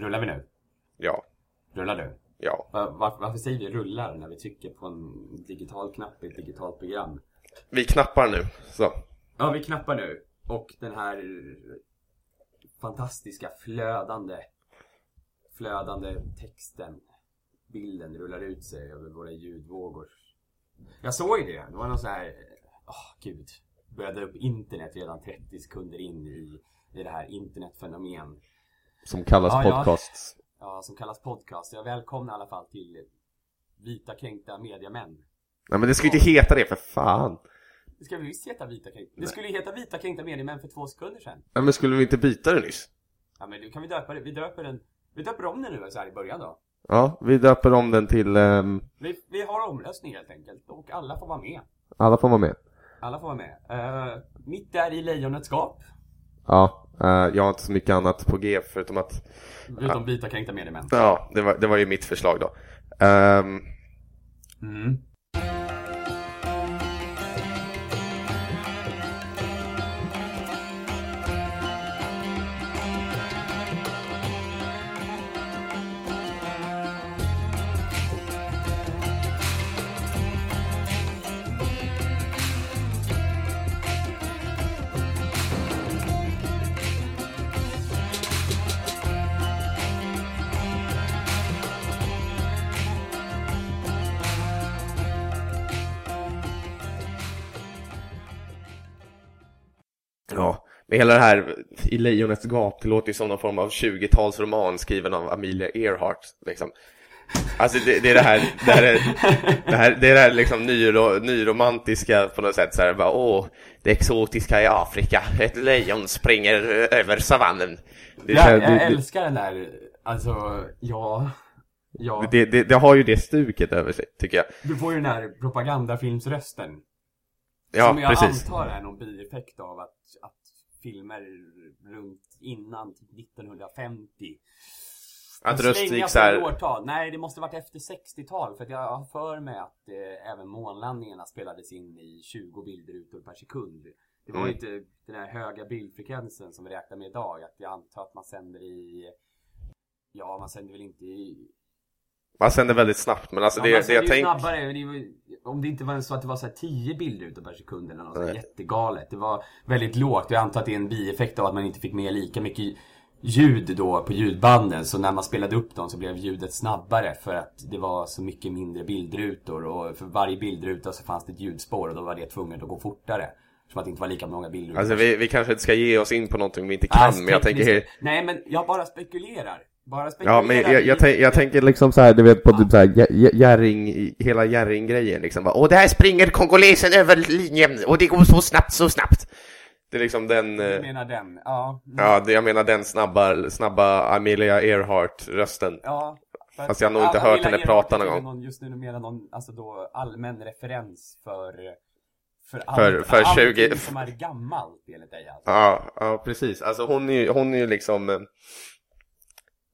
Rullar vi nu? Ja. Rullar du? Ja. Var, var, varför säger vi rullar när vi trycker på en digital knapp i ett digitalt program? Vi knappar nu. Så. Ja, vi knappar nu. Och den här fantastiska flödande, flödande texten, bilden rullar ut sig över våra ljudvågor. Jag såg ju det. Det var någon så här, åh gud. Började upp internet redan 30 sekunder in i, i det här internetfenomen. Som kallas Ja, ja. podcasts. Ja, som kallas podcast. Jag välkomnar i alla fall till Vita kränkta mediamän. Nej men det ska ju inte heta det för fan. Det ska väl visst heta Vita kränkta... Det skulle ju heta Vita kränkta mediamän för två sekunder sedan. Nej men skulle vi inte byta det nyss? Ja men nu kan vi döpa det. Vi döper den... Vi döper om den nu så här i början då. Ja, vi döper om den till, ehm, Vi, vi har omröstning helt enkelt. Och alla får vara med. alla får vara med. Alla får vara med. Uh, mitt där i lejonets gap. Ja, jag har inte så mycket annat på G förutom att, Utom Vita kränkta mediamän. ja, det var, det var ju mitt förslag då. Ehm, Mm. Hela det här i Lejonets gap, det låter ju som någon form av 20-talsroman skriven av Amelia Earhart, liksom. Alltså det, det är det här, det här, är, det här, det är det här liksom nyro, nyromantiska på något sätt så här, bara, åh, det exotiska i Afrika, ett lejon springer över savannen. Det, Jag, känns- jag det- det- älskar den där, alltså, ja. Ja. det, det, det har ju det stuket över sig, tycker jag. Du får ju den här propagandafilmsrösten. Ja, som jag precis. antar är någon bieffekt av att, att filmer runt innan typ 1950 Att de rösten svänger gick så här, årtal. Nej, det måste varit efter 60-tal. För att jag har för mig att eh, även månlandningarna spelades in i 20 bildrutor per sekund. Det var Mm. inte den här höga bildfrekvensen som vi räknar med idag. Att jag antar att man sänder i... Ja, man sänder väl inte i... man sänder väldigt snabbt, men alltså Ja, det, man det jag tänker... snabbare. Det var, om det inte var så att det var så här 10 bildrutor per sekund eller något så här Nej. jättegalet. Det var väldigt lågt. Jag antar att det är en bieffekt av att man inte fick med lika mycket ljud då på ljudbanden. Så när man spelade upp dem så blev ljudet snabbare för att det var så mycket mindre bildrutor. Och för varje bildruta så fanns det ett ljudspår och då var det tvunget att gå fortare. Som att det inte var lika många bildrutor. Alltså vi, vi kanske inte ska ge oss in på någonting vi inte kan, men jag tänker... Nej, men jag bara spekulerar. Bara spekulerar. Ja, men jag, jag, tänk, jag tänker liksom så här, du vet på typ så här Gärring, hela Gärring-grejen liksom bara, Åh, där springer kongolesen över linjen och det går så snabbt, så snabbt. Det är liksom den, Du eh, menar den? Ja. mm. ja, det, jag menar den snabba, snabba Amelia Earhart-rösten. Ja. Fast jag har nog inte hört henne prata någon gång. Just nu menar någon, alltså då allmän referens för för, För- allt, för allting 20 som är gammalt enligt dig alltså. Ja, ja precis. Alltså hon är ju, hon är liksom, eh,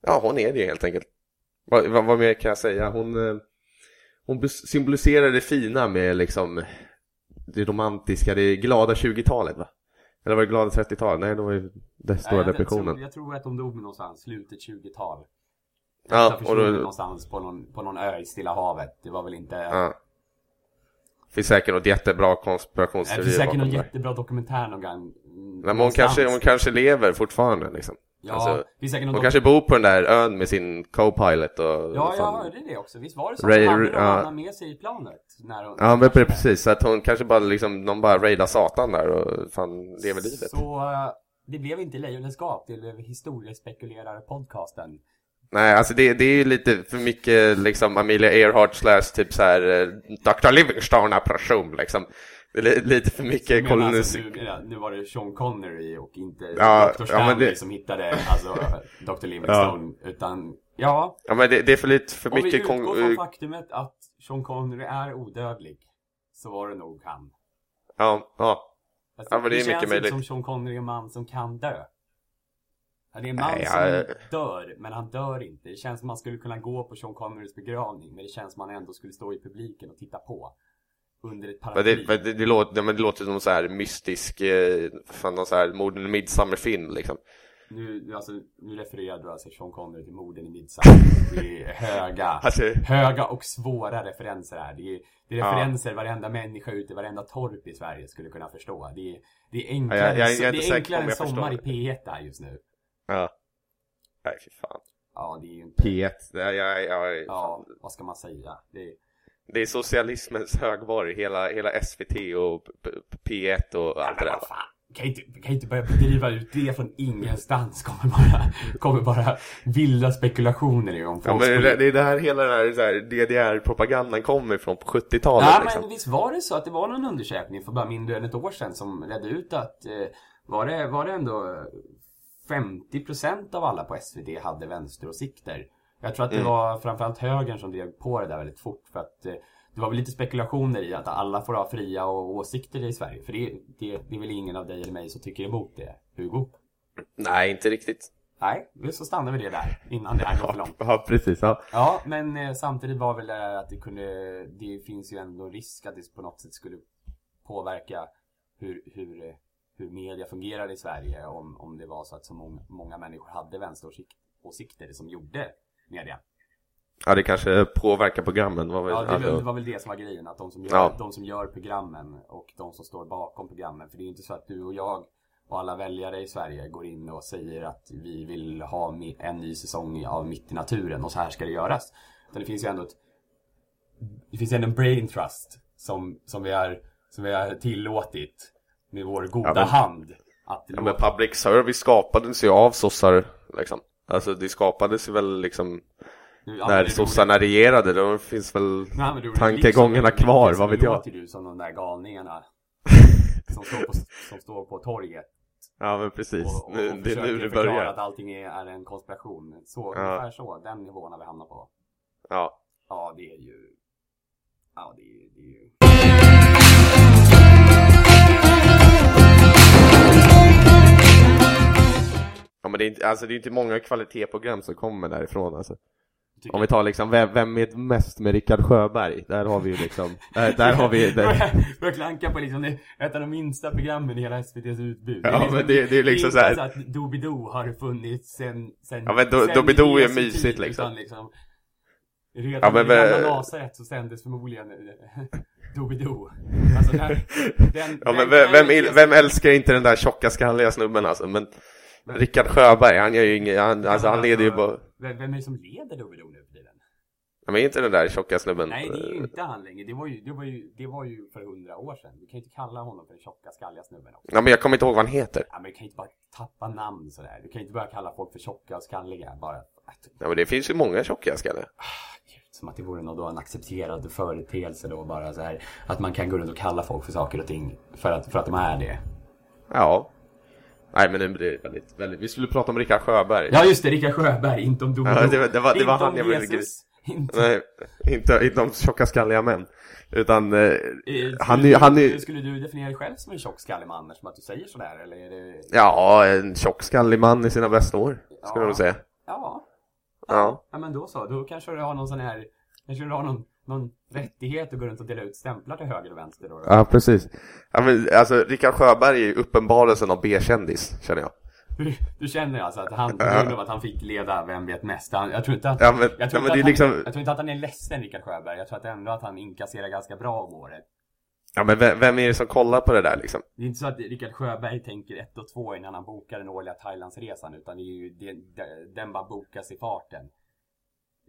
ja hon är det helt enkelt. Vad, vad, vad mer kan jag säga? Hon, eh, hon symboliserar det fina med liksom det romantiska, det glada 20-talet va? Eller var det glada 30-talet? Nej, det var ju den stora Nej, depressionen. jag tror att de dog någonstans, slutet 20-tal. Ja, och då, någonstans på någon, på någon ö i Stilla havet. Det var väl inte... ja. finns säkert något jättebra det konspirationsteorier finns säkert någon det. jättebra dokumentär någon gång. Men hon kanske, hon kanske lever fortfarande liksom. Ja, alltså, det Hon kanske bor på den där ön med sin co-pilot och... Ja, jag fan- hörde det också. Visst var det så? Ray- Ray, hade ja. med sig i planet? När hon, Ja men precis, så att hon kanske bara liksom, någon bara raidar satan där och fan lever livet. Så eh, det blev inte Lejonens gap, det blev historiespekulerare podcasten. Nej alltså det, det är ju lite för mycket liksom Amelia Earhart slash typ så här eh, Dr. Livingstone operation liksom. Det är li, lite för mycket kolonis... alltså, nu, ja, nu var det Sean Connery och inte Ja, Dr. ja, Stanley men det- som hittade alltså, Dr. Livingstone. Utan, ja. Ja men det, det är för lite för Om vi mycket utgår kon... från eh, faktumet att Sean Connery är odödlig. Så var det nog han. Ja, ja. Alltså, Ja, men det är känns mycket möjligt. som Sean Connery är en man som kan dö. Ja, det är en man Nej, som jag- dör, men han dör inte. Det känns som man skulle kunna gå på Sean Connerys begravning, men det känns som man ändå skulle stå i publiken och titta på. Under ett Men paraply. det, men det, det, låter, ja, men det låter som någon så här mystisk, eh, fan någon så här morden i midsommarfilm liksom. nu, alltså, nu refererar du alltså Sean Connery till morden i Midsommar. Det är höga, Alltså, höga och svåra referenser här. Det är, det är Ja. referenser varenda människa ute i varenda torp i Sverige skulle kunna förstå. Det är, det är enklare, Ja, jag- jag är det är enklare än jag sommar i det. P1 där just nu. ja. Nej, fy fan. Ja, det är ju inte... P1, det är, jag, jag, Ja, vad ska man säga? Det är, det är socialismens högborg, hela, hela SVT och P- P- P1 och allt det men där. kan, inte, kan inte börja bedriva ut det från ingenstans. kommer bara, kommer bara vilda spekulationer om Ja, folks men polit- det, är det här hela den här, DDR-propagandan kommer ifrån på 70-talet Ja, liksom. men visst var det så att det var någon undersökning för bara mindre än ett år sedan som ledde ut att eh, var, det, var det ändå eh, 50% av alla på SVT hade vänsteråsikter. Jag tror att det Mm. var framförallt högern som drev på det där väldigt fort för att eh, det var väl lite spekulationer i att alla får ha fria och åsikter i Sverige. För det, det, det är väl ingen av dig eller mig som tycker emot det, Hugo? Nej, inte riktigt. Nej, så stannar vi det där innan det här går för långt. Ja, precis. Ja. Ja, men eh, samtidigt var väl det att det kunde, det finns ju ändå risk att det på något sätt skulle påverka hur, hur, eh, hur media fungerar i Sverige om, om det var så att så många, många människor hade vänsteråsikter som gjorde media. ja, det kanske påverkar programmen. Var väl, Ja, det, var- alltså, det var väl det som var grejen, att de som, gör, Ja. de som gör programmen och de som står bakom programmen, för det är inte så att du och jag och alla väljare i Sverige går in och säger att vi vill ha en ny säsong av Mitt i naturen och så här ska det göras. Utan det finns ju ändå ett det finns ändå en brain trust som, som, vi, har, som vi har tillåtit med vår goda Ja, men- hand. Att ja, men public service skapades ju av sossar, liksom. Alltså det skapades ju väl liksom Nu, ja, när sossarna regerade. Då finns väl Nej, men tankegångarna liksom- kvar, vad vet jag. låter du som de där galningarna som står på, som står på torget Ja men precis, och, och, nu, och det är nu det börjar. att allting är, är en konspiration. Så, Ja. ungefär så, den nivån har vi hamnat på. Ja. Ja, det är ju... Ja, det är, det är ju... ja men det är inte, alltså det är inte många kvalitetsprogram som kommer därifrån alltså. Om vi tar liksom, vem, vem är mest med Rickard Sjöberg? Där har vi ju liksom, där, där har vi, där, Börjar- klanka på liksom det, ett av de minsta programmen i hela SVT:s utbud. Ja, men det- det är liksom det är så att Doobidoo har funnits sen, sen Ja, men Do- Doobidoo är Jesu mysigt, tid, liksom. Utan liksom redan Ja, men gamla Nasaret så sändes förmodligen eh, Doobidoo. Alltså den, den, ja men vem, vem, vem älskar inte den där tjocka skalliga snubben alltså? Men Rickard Sjöberg, han gör ju inget, han, alltså han leder ju bara, Vem, vem är det som leder Doobidoo nu för tiden? ja, men inte den där tjocka snubben. Nej, det är ju inte han längre. Det var ju, det var ju, det var ju för hundra år sedan. Du kan ju inte kalla honom för den tjocka, skalliga snubben också. Ja men jag kommer inte ihåg vad han heter. Ja, men du kan ju inte bara tappa namn sådär. Du kan ju inte börja kalla folk för tjocka och skalliga. Bara, Ja men det finns ju många tjocka skallar. som att det vore något då en accepterad företeelse då. Bara så här, att man kan gå runt och kalla folk för saker och ting. För att, för att de är det. Ja. Nej men nu blir det väldigt, väldigt, vi skulle prata om Rickard Sjöberg. Ja, just det. Rickard Sjöberg. Inte om Doobidoo. Ja, det var- det var- det var han om jag ville Jesus. Inte Nej, inte, inte de tjocka skalliga män. Utan, eh, Eh, han är- han är- du- Skulle du definiera dig själv som en tjock skallig man eftersom att du säger sådär eller är det... ja, en tjock skallig man i sina bästa år, skulle Ja. jag nog säga. Ja. Ja. Ja men då så, då kanske du har någon sån här, kanske du har någon, någon rättighet att gå runt och dela ut stämplar till höger och vänster då. Ja, precis. Ja, men, alltså, Rickard Sjöberg är ju uppenbarelsen av B-kändis, känner jag. Du, du känner alltså att han, på grund av att han fick leda Vem vet mest, han, jag tror inte att, Ja, men- jag tror ja, inte att är han, liksom- jag tror inte att han är ledsen Rickard Sjöberg, jag tror att ändå att han inkasserar ganska bra om året. Ja, men vem, vem är det som kollar på det där liksom? Det är inte så att Rickard Sjöberg tänker ett och två innan han bokar den årliga Thailandsresan, utan det är ju, det, den bara bokas i farten.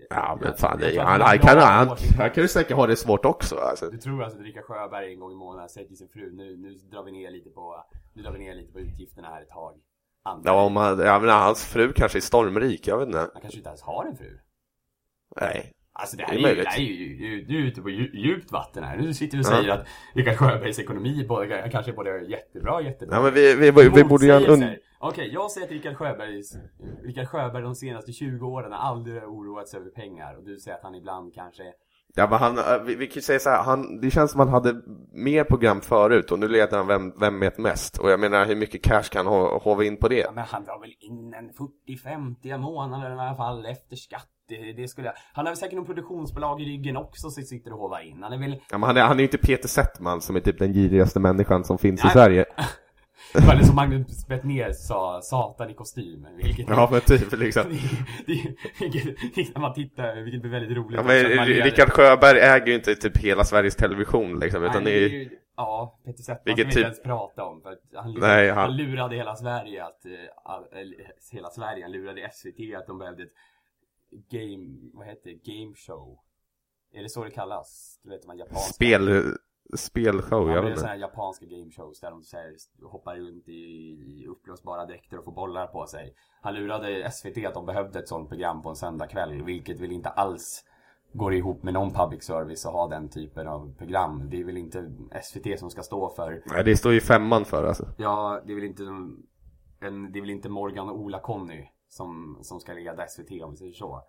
Ja, men Jag- fan, jag det, han, han, kan, han, han kan ju säkert ha det svårt också, alltså. Du tror alltså att Rickard Sjöberg en gång i månaden säger till sin fru? Nu, nu drar vi ner lite på Nu drar vi ner lite på utgifterna här ett tag. Andra, Ja, om han, ja, men hans fru kanske är stormrik, jag vet inte. Han kanske inte ens har en fru. Nej. Alltså det Det här är är, ju, det här är ju, du, är ute på dju- djupt vatten här. Nu sitter du och Ja. säger att Rickard Sjöbergs ekonomi både, kanske är både jättebra och jättebra. Ja, men vi, vi, vi, vi borde göra en Okej, jag säger att Rickard Sjöbergs Rickard Sjöberg de senaste 20 åren har aldrig oroat sig över pengar Och du säger att han ibland kanske Ja, men han, äh, vi, vi kan ju säga så här, han, det känns som han hade mer program förut och nu leder han Vem, vem vet mest? Och jag menar, hur mycket cash kan han ho- hova in på det? Ja, men han drar väl in en 40-50 i månaden i alla fall efter skatt. Det, det skulle jag... Han har väl säkert någon produktionsbolag i ryggen också som sitter och hovar in. Han är väl... Ja, men han är, ju inte Peter Settman som är typ den girigaste människan som finns i Nej. Sverige. Det var som Magnus Bettner sa, Satan i kostym. Vilket, Ja men typ liksom. när man tittar, vilket blir väldigt roligt. Ja, men man Rickard Sjöberg äger ju inte typ hela Sveriges Television liksom, Nej, utan det det är ju, ja, Peter Settman Vilket typ- inte ens prata om. För han, Nej, han... han- lurade hela Sverige att, eller, hela Sverige, han lurade SVT att de behövde ett game, vad heter det, game show. Är det så det kallas? Du vet här japanska spel, spelshow, Ja, jag det är sådana här japanska game shows där de här, hoppar runt i, i uppblåsbara dräkter och får bollar på sig. Han lurade SVT att de behövde ett sånt program på en söndagkväll, vilket väl inte alls går ihop med någon public service att ha den typen av program. Det är väl inte SVT som ska stå för, Nej, det står ju femman för alltså. ja, det är väl inte en, det är väl inte Morgan och Ola-Conny som, som ska leda SVT om vi säger så.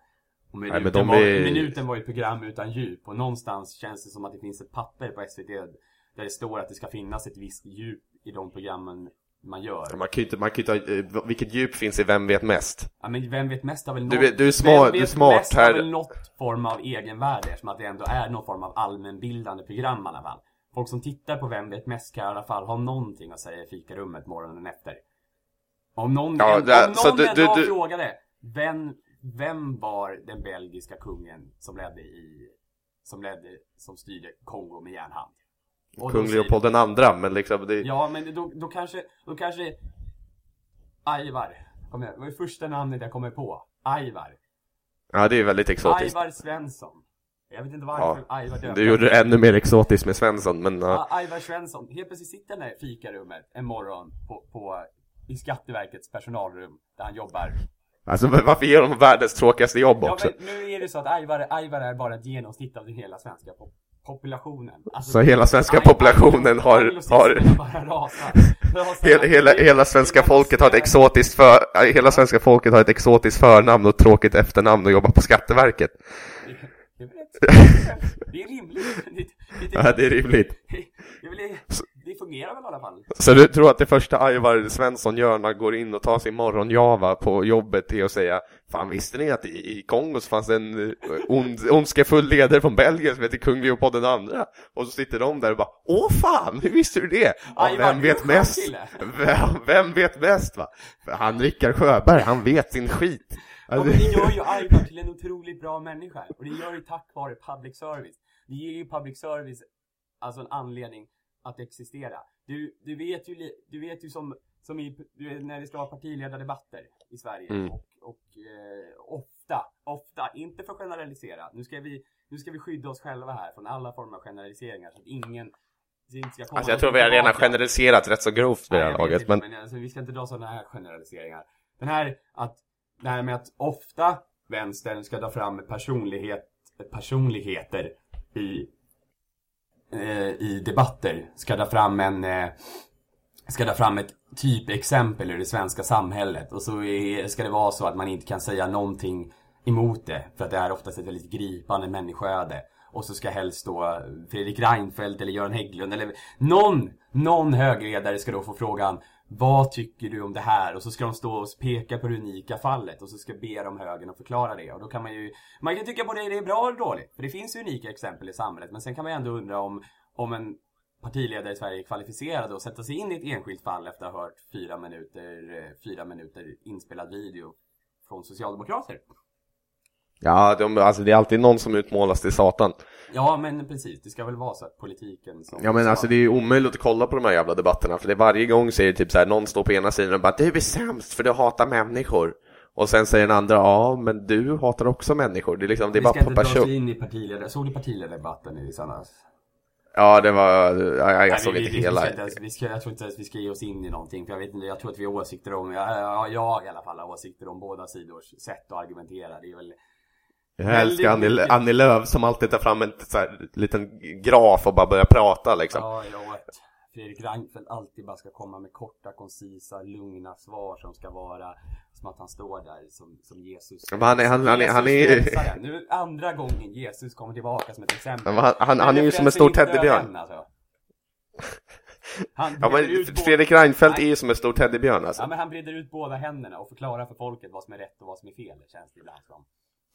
Och minuten, men de var, är- minuten var ju ett program utan djup och någonstans känns det som att det finns ett papper på SVT där det står att det ska finnas ett visst djup i de programmen man gör. Man kan ju inte, man kan ju inte, eh, vilket djup finns i Vem vet mest? Ja men vem vet mest har väl Du något, är- du är smart- du är smart mest här. har väl något form av egenvärde eftersom att det ändå är någon form av allmänbildande program i alla fall. Folk som tittar på Vem vet mest kan i alla fall ha någonting att säga i fikarummet morgonen efter. Om någon, Ja, det- om någon du- en du- dag du- frågade vem, vem var den belgiska kungen som ledde i som ledde, som styrde Kongo med järnhand? Och Kung Leopold den andra, men liksom det, Ja, men då, då kanske, då kanske Aivar, kom igen, det var det första namnet jag kommer på. Aivar. ja det är väldigt exotiskt. Aivar Svensson. Jag vet inte varför Ja, Aivar döpte du gjorde det ännu mer exotiskt med Svensson, men ja. Aivar Svensson. Helt plötsligt sitter han i fikarummet en morgon på, på, i Skatteverkets personalrum där han jobbar. Alltså varför ger de världens tråkigaste jobb Ja, också? men nu är det så att Aivar, Aivar är bara ett genomsnitt av den hela svenska po- populationen. Alltså, Så hela svenska Ai- populationen har, har hela, hela, hela svenska folket har ett exotiskt för, hela svenska folket har ett exotiskt förnamn och tråkigt efternamn och jobbar på Skatteverket. Det är Det rimligt. Ja, det är rimligt. Det, fungerar väl i alla fall. Så du tror att det första Aivar Svensson gör när han går in och tar sin morgonjava på jobbet är att säga Fan visste ni att i, i Kongo så fanns en eh, ond, ondskefull ledare från Belgien som heter kung Leopold den andra? Och så sitter de där och bara Åh fan, hur visste du det? Ja, vem vet mest? Vem, vem vet mest va? Han Rickard Sjöberg, han vet sin skit. Ja, men det gör ju Aivar till en otroligt bra människa. Och det gör ju tack vare public service. Det ger ju public service alltså en anledning att existera. Du, du vet ju, du vet ju som, som i, när det ska vara partiledardebatter i Sverige. Mm. Och, och eh, ofta, ofta, inte för att generalisera. Nu ska, vi, nu ska vi skydda oss själva här från alla former av generaliseringar. Så att ingen alltså jag tror vi har redan generaliserat rätt så grovt vid det här laget. Men men alltså, vi ska inte dra sådana här generaliseringar. Den här, att, det här med att ofta vänstern ska dra fram personlighet, personligheter i, Eh, i debatter. Ska dra fram en, eh, ska dra fram ett typexempel ur det svenska samhället. Och så är, ska det vara så att man inte kan säga någonting emot det. För att det är oftast ett väldigt gripande människoöde. Och så ska helst då Fredrik Reinfeldt eller Göran Hägglund eller någon, någon högledare ska då få frågan vad tycker du om det här? Och så ska de stå och peka på det unika fallet och så ska be dem högern att förklara det. Och då kan man ju, man kan tycka både det är bra eller dåligt. För det finns ju unika exempel i samhället. Men sen kan man ju ändå undra om, om en partiledare i Sverige är kvalificerad att sätta sig in i ett enskilt fall efter att ha hört fyra minuter, eh, fyra minuter inspelad video från Socialdemokrater ja, de, alltså det är alltid någon som utmålas till Satan. Ja, men precis. Det ska väl vara så att politiken som... Ja men ska- alltså det är ju omöjligt att kolla på de här jävla debatterna för det är varje gång så är det typ så här, någon står på ena sidan och bara du är sämst för du hatar människor. Och sen säger den andra ja men du hatar också människor. Det är liksom, det är Vi bara ska på inte dra person. oss in i partiledare. Såg du partiledardebatten i söndags? Ja det var, ja, jag, jag såg vi, inte vi, hela. Vi ska ens- vi ska, jag tror inte ens vi ska ge oss in i någonting. För jag vet inte, jag tror att vi har åsikter om, ja, ja, jag i alla fall har åsikter om båda sidors sätt att argumentera. Det är väl Jag älskar Annie, mycket- Annie Lööf som alltid tar fram en så här, liten graf och bara börjar prata liksom. Ja, ja, att Fredrik Reinfeldt alltid bara ska komma med korta, koncisa, lugna svar som ska vara som att han står där som, som Jesus. Men han är- han- han är- han är-. Nu andra gången Jesus kommer tillbaka som ett exempel. Han- han- han är ju som en stor teddybjörn. alltså. Han Ja men båda- Fredrik Reinfeldt är Nej. ju som en stor teddybjörn alltså. Ja men han breder ut båda händerna och förklarar för folket vad som är rätt och vad som är fel, känns det ibland som.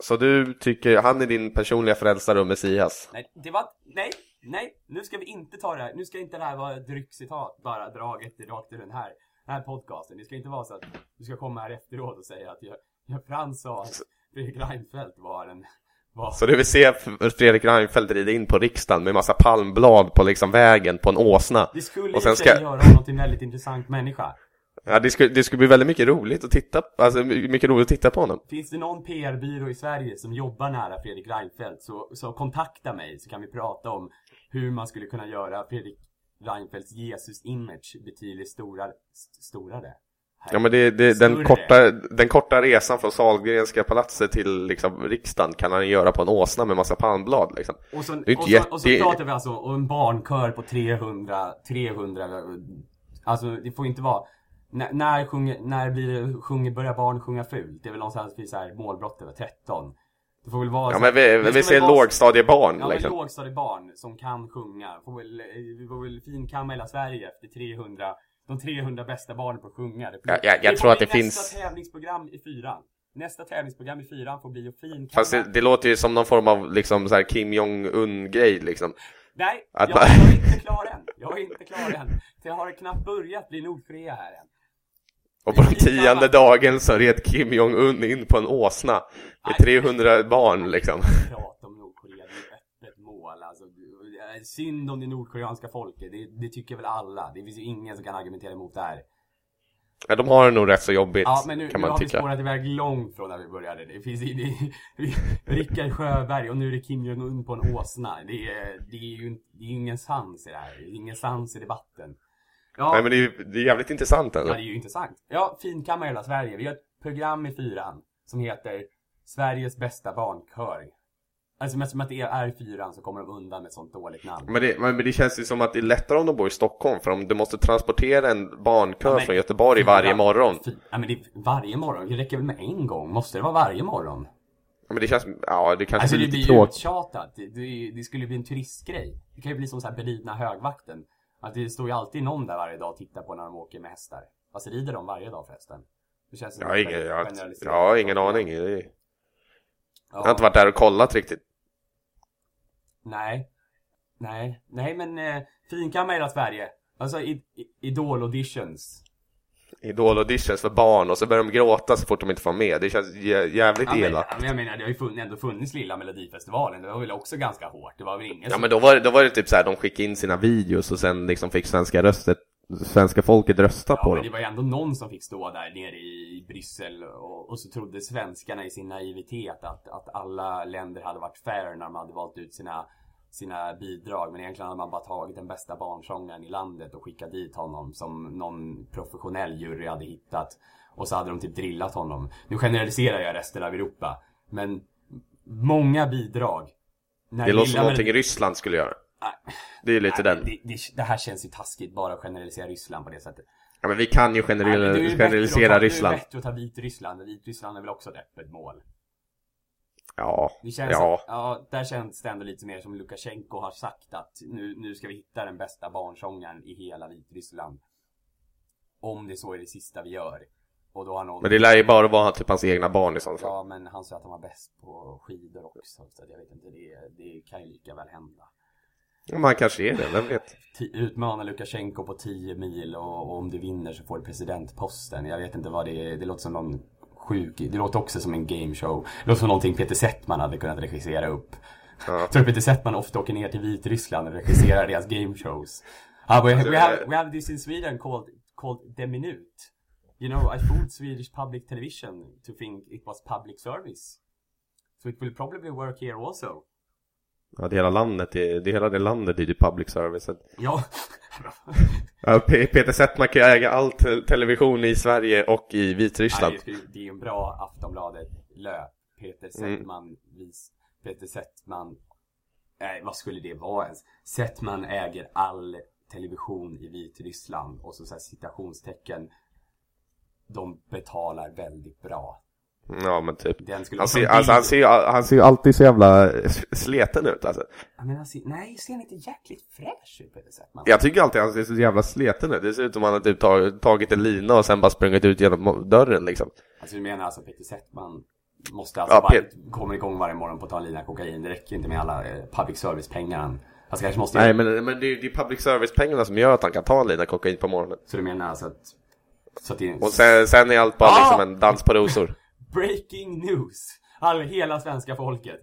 Så du tycker, han är din personliga frälsare och Messias? Nej, det var, nej, Nej, nu ska vi inte ta det här. Nu ska inte det här vara ett dryckcitat bara draget rakt i den här, den här podcasten. Det ska inte vara så att du ska komma här efteråt och säga att jag, jag Frans sa att Fredrik Reinfeldt var en var... Så du vill se Fredrik Reinfeldt rida in på riksdagen med massa palmblad på liksom vägen på en åsna? Det skulle och sen ska... göra honom till en väldigt intressant människa. Ja, det skulle, det skulle bli väldigt mycket roligt att titta alltså mycket roligt att titta på honom. Finns det någon PR-byrå i Sverige som jobbar nära Fredrik Reinfeldt så, så kontakta mig så kan vi prata om hur man skulle kunna göra Fredrik Reinfeldts Jesus-image betydligt stora, storare. Ja men det, det, den, korta, den korta resan från Sahlgrenska palatset till liksom, riksdagen kan han göra på en åsna med massa palmblad liksom. Och så, och, så, jätte... och så pratar vi alltså om en barnkör på 300, 300 Alltså det får inte vara när, när, sjunger, när blir det, sjunger, börjar barn sjunga fult? Det är väl någonstans vid så här målbrott över 13 Det får väl vara Ja men vi, vi ser lågstadiebarn Ja liksom. men lågstadiebarn som kan sjunga. Får väl, vi får väl finkamma hela Sverige efter 300 De 300 bästa barnen på att sjunga. Det, ja, ja, jag tror att det nästa finns Nästa tävlingsprogram i fyran. Nästa tävlingsprogram i fyran får bli att finkamma Fast det, det, låter ju som någon form av liksom så här Kim Jong-Un grej liksom. Nej, jag, jag är inte klar än. Jag är inte klar än. Det har knappt börjat bli Nordkorea här än och på den tionde dagen så red Kim Jong-Un in på en åsna med 300 barn liksom. Prata om Nordkorea, det är öppet mål alltså. Synd om det nordkoreanska folket, det, det tycker väl alla. Det finns ju ingen som kan argumentera emot det här. Ja, de har det nog rätt så jobbigt, ja, men nu, kan man nu tycka. Nu har vi spårat iväg långt från när vi började. Det finns det, Rickard Sjöberg och nu är det Kim Jong-Un på en åsna. Det är, det är ju det är ingen sans i det här. Det är ingen sans i debatten. Ja. Nej men det är, det är jävligt intressant eller? Ja det är ju intressant. Ja, finkammar hela Sverige. Vi har ett program i fyran som heter Sveriges bästa barnkör. Alltså men som att det är fyran så kommer de undan med ett sånt dåligt namn. Men det, men det känns ju som att det är lättare om de bor i Stockholm för om du måste transportera en barnkör ja, från Göteborg fyra, varje morgon. Fy, ja men det är varje morgon, det räcker väl med en gång? Måste det vara varje morgon? Ja men det känns, ja det kanske alltså, blir lite tråkigt. Alltså det blir uttjatat. Det, det, det skulle bli en turistgrej. Det kan ju bli som så här Berlina högvakten. Att det står ju alltid någon där varje dag och tittar på när de åker med hästar. Alltså rider de varje dag förresten? Det känns som ja, ingen, jag, ja, ingen aning. Jag har inte varit där och kollat riktigt. Nej. Nej, nej men eh, finkamma hela Sverige. Alltså Idol auditions. Idol-auditions för barn och så börjar de gråta så fort de inte får med. Det känns jävligt ja, elakt. Men, jag menar, det har ju funnits, ändå funnits lilla Melodifestivalen. Det var väl också ganska hårt. Det var väl ingen Ja, som... men då var, då var det typ så här, de skickade in sina videos och sen liksom fick svenska röstet svenska folket rösta ja, på men dem. det var ju ändå någon som fick stå där nere i Bryssel och, och så trodde svenskarna i sin naivitet att, att alla länder hade varit fair när de hade valt ut sina sina bidrag men egentligen hade man bara tagit den bästa barnsångaren i landet och skickat dit honom som någon professionell jury hade hittat och så hade de typ drillat honom. Nu generaliserar jag resten av Europa men många bidrag. det låter som någonting med... Ryssland skulle göra. Det är lite nej, den. Det, det, det, här känns ju taskigt bara att generalisera Ryssland på det sättet. Ja men vi kan ju generalisera, nej, generalisera Ryssland. Det är bättre att ta Vitryssland. Vitryssland är väl också ett öppet mål. Ja, det känns ja. Att, ja, där känns det ändå lite mer som Lukasjenko har sagt att nu, nu ska vi hitta den bästa barnsångaren i hela Vitryssland. Om det så är det sista vi gör. Och då har någon... Men det lär ju bara vara typ hans egna barn i sånt fall. Ja, men han sa att han var bäst på skidor också. Så jag vet inte, det, det kan ju lika väl hända. Ja, man kanske är det, vem vet? Utmana Lukasjenko på 10 mil och, och, om du vinner så får du presidentposten. Jag vet inte vad det är, det låter som någon sjuk, det låter också som en gameshow. Det låter som någonting Peter Settman hade kunnat regissera upp. Ja. Tror Peter Settman ofta åker ner till Vitryssland och regisserar deras gameshows. Uh, we, we, have, we have this in Sweden called, called The Minute. You know, I fooled Swedish public television to think it was public service. So it will probably work here also. Ja, det hela landet, är, det hela det landet är ju public service. Ja. ja Peter Settman kan äga all te television i Sverige och i Vitryssland. Nej, det är ju en bra Aftonbladet löp. Peter mm. Settman, mm. vis, Peter Settman, nej vad skulle det vara ens? Settman äger all television i Vitryssland och så, så här citationstecken. De betalar väldigt bra. Ja men typ. Han ser, alltså, han, ser, han ser ju alltid så jävla sleten ut alltså. Ja, men han ser, nej, ser han inte jäkligt fräsch ut på det sättet? Jag tycker alltid han ser så jävla sleten ut. Det ser ut som han har typ tag, tagit en lina och sen bara sprungit ut genom dörren liksom. Alltså du menar alltså Peter Settman måste alltså ja, bara komma igång varje morgon på att ta en lina kokain. Det räcker inte med alla eh, public service-pengar han Fast kanske måste Nej, men, men det är ju public service-pengarna som gör att han kan ta en lina kokain på morgonen. Så du menar alltså att... Så att det Och sen, sen är allt bara Ah! liksom en dans på rosor. Breaking news! All, hela svenska folket.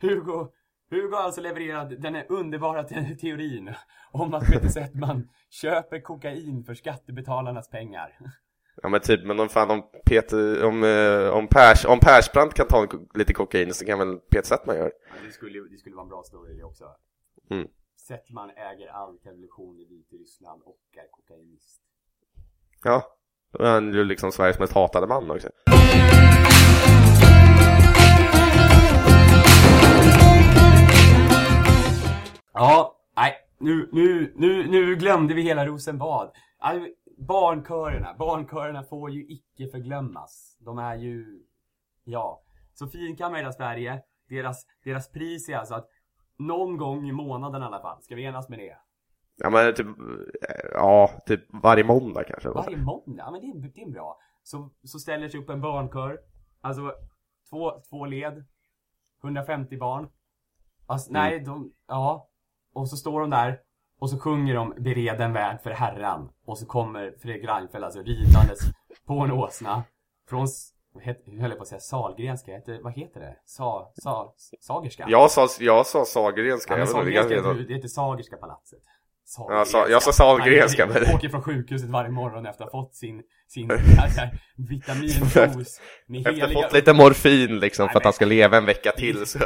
Hugo, Hugo har alltså levererat den underbara te teorin om att Peter Settman köper kokain för skattebetalarnas pengar. Ja men typ, men om fan om Peter, om, eh, om, Pers, om Persbrandt kan ta lite kokain så kan väl Peter Settman göra? Ja, Det skulle, det skulle vara en bra story det också. Mm. Settman äger all television i Vitryssland och är kokainist. Ja, då är han ju liksom Sveriges mest hatade man också. Ja, nej, nu, nu, nu, nu glömde vi hela Rosenbad. Alltså, barnkörerna, barnkörerna får ju icke förglömmas. De är ju, ja. Så finkammar i hela Sverige, deras, deras pris är alltså att någon gång i månaden i alla fall, ska vi enas med det? Ja men typ, ja, typ varje måndag kanske. Varje måndag, ja, men det är, det är bra. Så, så ställer sig upp en barnkör, alltså två, två led, 150 barn. Alltså, nej, de, ja. Och så står de där och så sjunger de Bered en väg för Herran. Och så kommer Fredrik Reinfeldt alltså ridandes på en åsna. Från, vad het- jag höll på att säga Salgrenska, heter, vad heter det? Sa, sa, Sagerska? Jag sa, jag sa Sahlgrenska, Ja, jag vet inte, det heter Sagerska palatset. Ja, sa- jag sa Sahlgrenska, Han åker från sjukhuset varje morgon efter att ha fått sin, sin vitamindos med Efter heliga... fått lite morfin liksom Nej, för att men- han ska leva en vecka till så.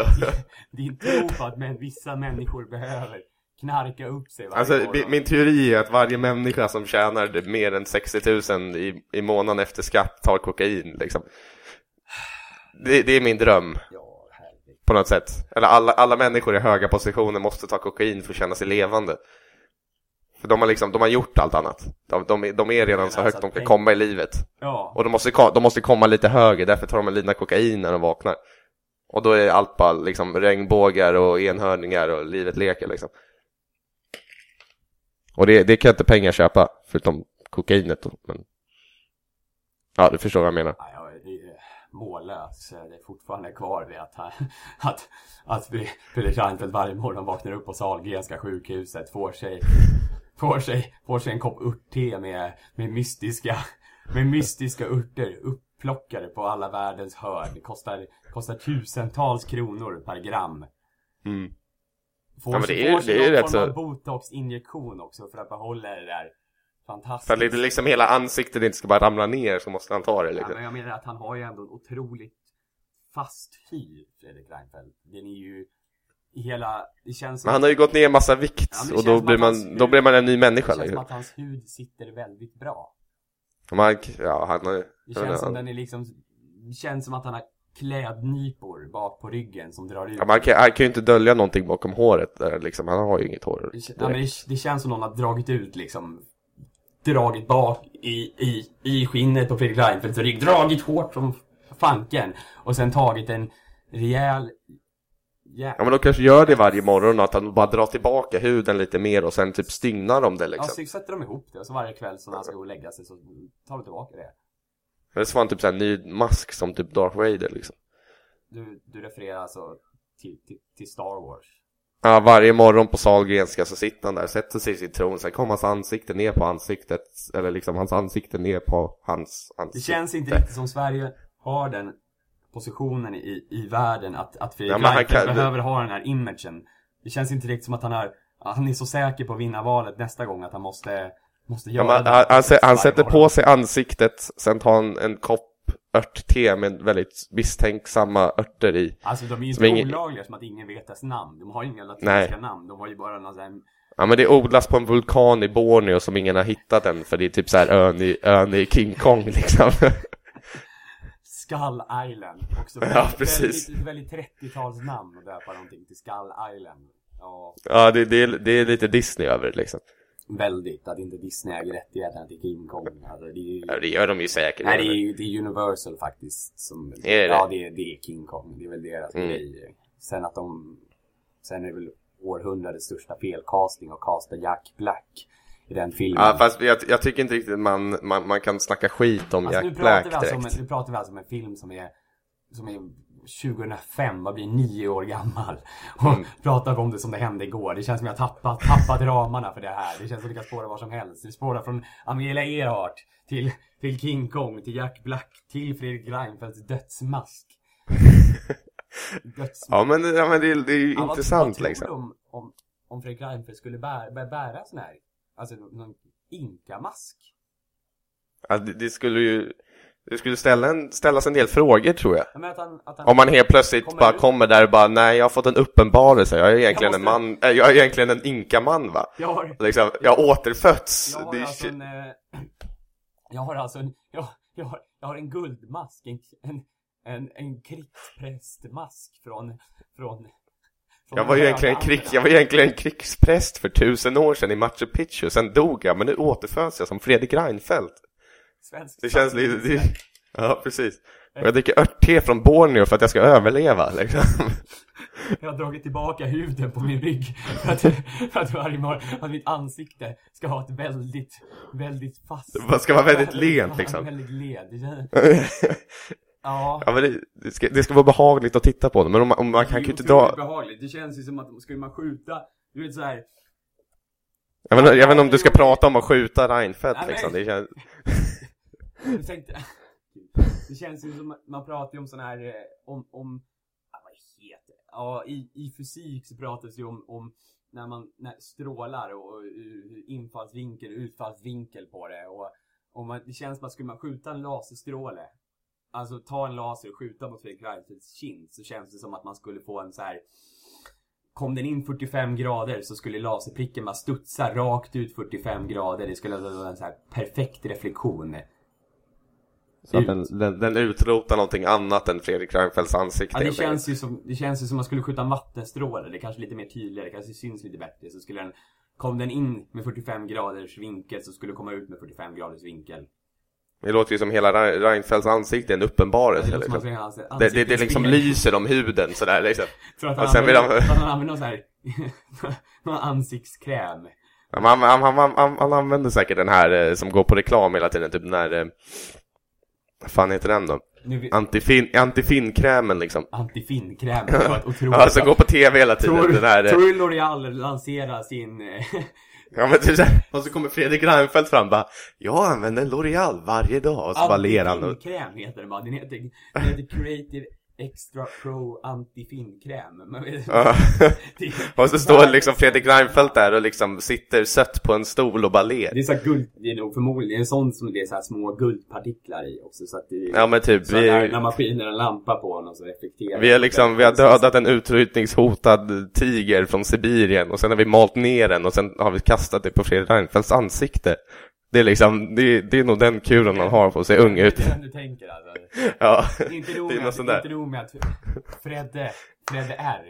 Din tro på att men, vissa människor behöver knarka upp sig varje Alltså morgon. mi- min teori är att varje människa som tjänar mer än 60 000 i, i månaden efter skatt tar kokain liksom. Det, det är min dröm. Ja. På något sätt. Eller alla, alla människor i höga positioner måste ta kokain för att känna sig levande. För de har liksom, de har gjort allt annat. De, de, är- de är redan så högt de kan komma i livet. Ja, Och de måste, de måste komma lite högre, därför tar de en lina kokain när de vaknar. Och då är allt bara liksom regnbågar och enhörningar och livet leker liksom. Och det, det kan inte pengar köpa, förutom kokainet. Men... Ja, du förstår vad jag menar. Nej, jag är mållös. Det är fortfarande kvar vid att, att, att Fredrik Reinfeldt varje morgon vaknar upp på Sahlgrenska sjukhuset, får sig, får sig, får sig en kopp örtte med, med mystiska, med mystiska örter upplockade på alla världens hörn. Det kostar, kostar tusentals kronor per gram. Mm. Får, Ja, men det är- får sig det är någon form av botoxinjektion också för att behålla det där fantastiska. För att liksom hela ansiktet inte ska bara ramla ner så måste han ta det Ja, liksom. men jag menar att han har ju ändå en otroligt fast hy, Fredrik Reinfeldt. Den är ju hela, det känns som Men han har ju gått ner en massa vikt Ja, det och känns då som blir, man, då hud- blir man en ny det människa känns som liksom. att hans hud sitter väldigt bra. Man, ja, han har Det känns som den är liksom, det känns som att han har klädnypor bak på ryggen som drar ut. Ja, man kan, han kan ju inte dölja någonting bakom håret där, liksom. Han har ju inget hår. Det, ja, men det, det känns som någon har dragit ut liksom Dragit bak i, i, i skinnet på Fredrik Reinfeldts rygg Dragit hårt som fanken Och sen tagit en rejäl jä- Ja men de kanske gör det varje morgon att han bara drar tillbaka huden lite mer och sen typ stygnar de det Ja, liksom. så sätter de ihop det och så varje kväll så när han ska gå och lägga sig så tar de tillbaka det. Eller så får han typ såhär ny mask som typ Darth Vader liksom. Du, du refererar alltså till, till, till Star Wars. Ja, varje morgon på Sahlgrenska så sitter han där, sätter sig i sin tron, sen kommer hans ansikte ner på ansiktet, eller liksom hans ansikte ner på hans Det ansikte. känns inte riktigt som Sverige har den positionen i, i världen att, att Fredrik Ja, Reinfeldt kan- behöver ha den här imagen. Det känns inte riktigt som att han har, han är så säker på att vinna valet nästa gång att han måste, måste Ja, göra men, det. han, han, han sätter morgon. på sig ansiktet, sen tar han en kopp örtte med väldigt misstänksamma örter i. Alltså de är ju inte ingen- olagliga som att ingen vet dess namn. De har ju inga latinska namn. De har ju bara någon sån här Ja men det odlas på en vulkan i Borneo som ingen har hittat än för det är typ så här ön i, ön i King Kong liksom. Skull Island. Också Ja, väldigt, precis. Väldigt, väldigt 30-talsnamn att döpa någonting till Skull Island. Ja, ja det, det, är, det är lite Disney över det liksom. väldigt. Att inte Disney äger rättigheterna till King Kong. Alltså, det är ju... Ja det gör de ju säkert. Nej, det är, ju- det är Universal faktiskt. Som, Är det? Ja, det är, det är King Kong. Det är väl deras Mm. grej. Sen att de... Sen är det väl århundradets största felcasting och casta Jack Black i den filmen. Ja fast jag, jag tycker inte riktigt man, man, man kan snacka skit om Alltså, Jack Black vi alltså om direkt. nu pratar vi alltså om en film som är som är 2005, vad blir nio år gammal. Och Mm. pratar om det som det hände igår. Det känns som jag tappat, tappat ramarna för det här. Det känns som det kan spåra var som helst. Det spårar från Amelia Earhart till, till King Kong, till Jack Black, till Fredrik Reinfeldts dödsmask. Dödsmask. Ja men, ja, men det, det är ju Ja, vad- intressant vad tror liksom. om, om, om Fredrik Reinfeldt skulle bära, bära, bära sån här, alltså någon inkamask? Ja, det, det skulle ju, det skulle ställa en, ställas en del frågor tror jag. Menar att han, att han Om man helt plötsligt Kommer bara ut. kommer där och bara, nej jag har fått en uppenbarelse, jag är egentligen Jag en måste- man, äh, jag är egentligen en inkaman va? Jag har, Liksom, jag har återfötts. jag har Det alltså en, eh, jag har alltså en, jag, jag, har, jag har en guldmask, en, en, en, en krigsprästmask från, från, från Jag var, ju egentligen krig, jag var egentligen krigspräst för tusen år sedan i Machu Picchu, sen dog jag, men nu återföds jag som Fredrik Reinfeldt. Svensk Det känns lite... Det, ja, precis. Och jag dricker örtte från Borneo för att jag ska överleva, liksom. Jag har dragit tillbaka huden på min rygg för att, för att varje morgon, att mitt ansikte ska ha ett väldigt, väldigt fast... Det ska vara väldigt lent, liksom. Väldigt led. Det Ja. Ja, men det, det, ska, det ska vara behagligt att titta på, men om man, om man kan ju inte dra... Behagligt. Det känns ju som att skulle man skjuta, du vet så här. Jag vet, jag vet inte om du ska prata om att skjuta Reinfeldt, Nej, liksom. men- Det känns... Jag tänkte, det känns ju som att man pratar ju om sån här, eh, om, om, ah, vad heter det? Ja, i, i fysik så pratas det ju om, om när man, när strålar och, och infallsvinkel och utfallsvinkel på det och, och man, det känns som att skulle man skjuta en laserstråle Alltså ta en laser och skjuta mot Fredrik Reinfeldts kind så känns det som att man skulle få en så här. Kom den in 45 grader så skulle laserpricken bara studsa rakt ut 45 grader. Det skulle vara en så här perfekt reflektion. Så att den, den, den utrotar någonting annat än Fredrik Reinfeldts ansikte. Ja, det känns ju som, det känns ju som man skulle skjuta en vattenstråle. Det kanske lite mer tydligare, det kanske syns lite bättre. Så skulle den, kom den in med 45 graders vinkel så skulle det komma ut med 45 graders vinkel. Det låter ju som hela Rein- Reinfeldts ansikte är en uppenbarelse. Det Liksom. Det, det, det liksom lyser om huden sådär liksom. Tror att han, använder, han någon så här, någon ansiktskräm. Han, han, han, han, använder säkert den här eh, som går på reklam hela tiden, typ den här... Eh, vad fan heter den då? Vi- Antifin, antifinkrämen liksom. Antifinkräm, det var otroligt... Som går på tv hela tiden. Tror, den här, eh, tror du L'Oreal lanserar sin... ja, men typ såhär, och så kommer Fredrik Reinfeldt fram bara Jag använder L'Oreal varje dag och så bara ler han och... Antifinkräm heter den bara. Den heter, den heter Creative Extra Pro det- Och så står liksom Fredrik Reinfeldt där och liksom sitter sött på en stol och bara ler. Det är så guld, det är nog förmodligen en sån som det är så här små guldpartiklar i också. Så att det, Ja men typ, så vi, när, när man skiner en lampa på honom så reflekterar vi har liksom, vi har dödat en utrotningshotad tiger från Sibirien och sen har vi malt ner den och sen har vi kastat det på Fredrik Reinfeldts ansikte. Det är liksom, det, det är nog den kuren man har på att se ung ut. Det är den du tänker alltså. Ja, Det är inte det är något sånt det är där. inte nog med att Fredde, Fredde R.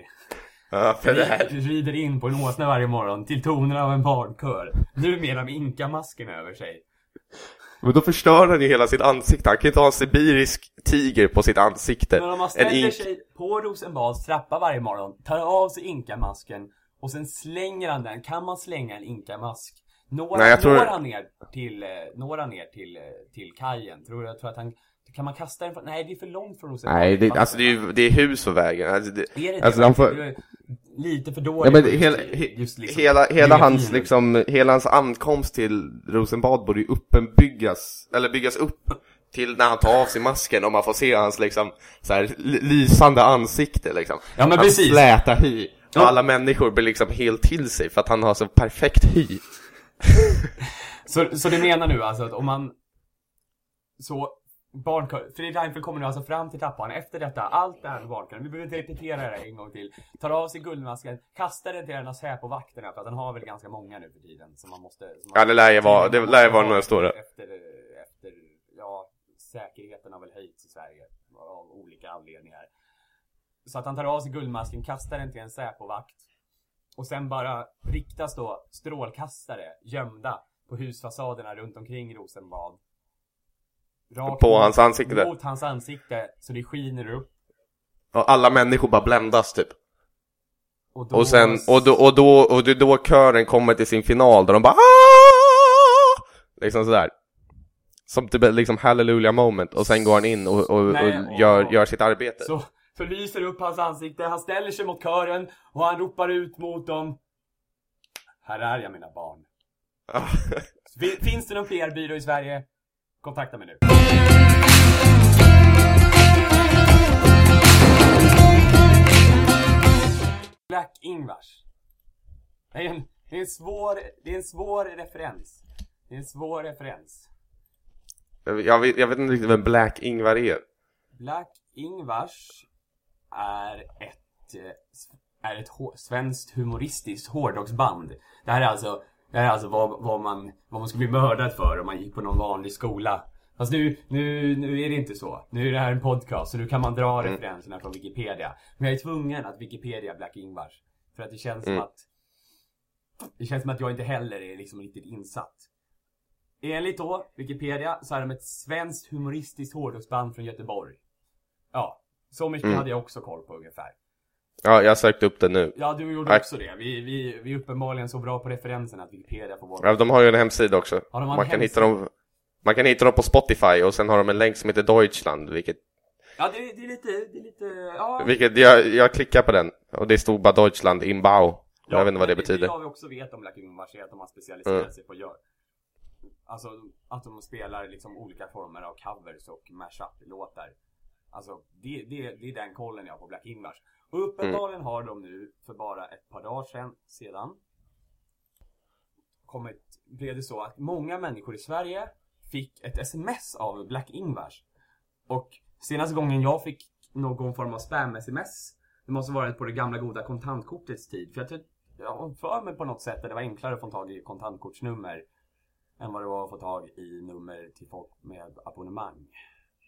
Ja, det här. rider in på en åsna varje morgon till tonerna av en barnkör. Numera med inkamasken över sig. Men då förstör han ju hela sitt ansikte. Han kan ju inte ha en sibirisk tiger på sitt ansikte. Men om man ställer ink... sig på Rosenbads trappa varje morgon, tar av sig inkamasken och sen slänger han den. Kan man slänga en inkamask? Når, Nej, jag tror- når han ner till, eh, når han ner till, eh, till kajen? Tror jag tror att han, kan man kasta den från, nej det är för långt från Rosenbad. Nej, det, alltså det är ju det är hus på vägen. Alltså, det, Är det alltså det? han får... Det Lite för Ja dåligt. men hela, just liksom. hela, hela hans liksom, hela hans ankomst till Rosenbad borde ju uppenbyggas, eller byggas upp till när han tar av sig masken och man får se hans liksom så här lysande ansikte liksom. Ja, men hans precis. släta hy. Och Ja. alla människor blir liksom helt till sig för att han har så perfekt hy. Så, så du menar nu alltså att om man så barnkör, Fredrik Reinfeldt kommer nu alltså fram till trappan efter detta, allt det här med barnkören, vi behöver inte repetera det här en gång till. Tar av sig guldmasken, kastar den till en av Säpo-vakterna för att han har väl ganska många nu för tiden som man måste... Som Ja, man, det lär ju vara- det lär ju vara några stora. Efter, efter, ja, säkerheten har väl höjts i Sverige av olika anledningar. Så att han tar av sig guldmasken, kastar den till en Säpo-vakt. Och sen bara riktas då strålkastare gömda på husfasaderna runt omkring Rosenbad. Rakt På mot- hans ansikte. Mot hans ansikte, så det skiner upp. Och alla människor bara bländas typ. Och, då, Och sen, och då, och då, och är då kören kommer till sin final där de bara "Ah!" Liksom sådär. Som typ liksom hallelujah moment och sen går han in och, och, Nej, och och- gör, gör sitt arbete. Så, så lyser upp hans ansikte, han ställer sig mot kören och han ropar ut mot dem. Här är jag mina barn. Finns det någon PR-byrå i Sverige? Kontakta mig nu. Black Ingvars. Det är en, det är en svår, det är en svår referens. Det är en svår referens. jag, vet, jag vet inte riktigt vem Black Ingvar är. Black Ingvars är ett, eh, är ett svenskt humoristiskt hårdrocksband. Det här är alltså, det här är alltså vad, vad, man, vad man skulle bli mördad för om man gick på någon vanlig skola. Fast nu, nu, nu är det inte så. Nu är det här en podcast så nu kan man dra referenserna från Wikipedia. Men jag är tvungen att Wikipedia Black Ingvars. För att det känns som Mm. att det känns som att jag inte heller är liksom riktigt insatt. Enligt då Wikipedia så är de ett svenskt humoristiskt hårdrocksband från Göteborg. Ja, så mycket Mm. hade jag också koll på ungefär. Ja, jag sökte upp det nu. Ja, du gjorde också det. Vi, vi, vi är uppenbarligen så bra på referensen att Wikipedia får vara... Ja, de har ju en hemsida också. Ja, de har en man, kan hemsida. hitta dem, man kan hitta dem på Spotify och sen har de en länk som heter Deutschland, vilket, Ja, det, det är lite, det är lite, ja. vilket jag, jag klickar på den och det stod bara Deutschland inbau. ja, jag vet inte vad det men betyder. Det jag vi också vet om Ingvars är att de har specialiserat Mm. sig på att göra. Alltså att de spelar liksom olika former av covers och mashup-låtar. Alltså det, det, det är den kollen jag har på Black Ingvars. Och uppenbarligen har de nu för bara ett par dagar sedan, sedan kommit, blev det så att många människor i Sverige fick ett sms av Black Ingvars. Och senaste gången jag fick någon form av spam-sms det måste varit på det gamla goda kontantkortets tid. För jag jag för mig på något sätt att det var enklare att få tag i kontantkortsnummer än vad det var att få tag i nummer till folk med abonnemang.